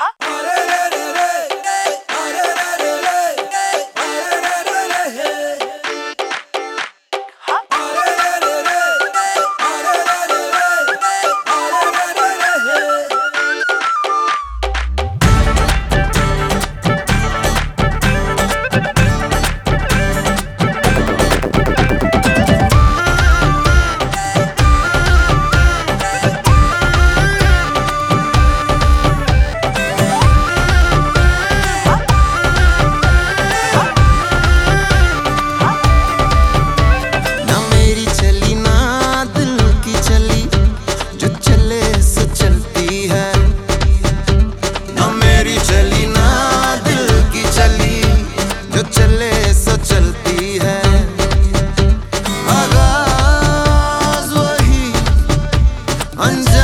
Huh? Anze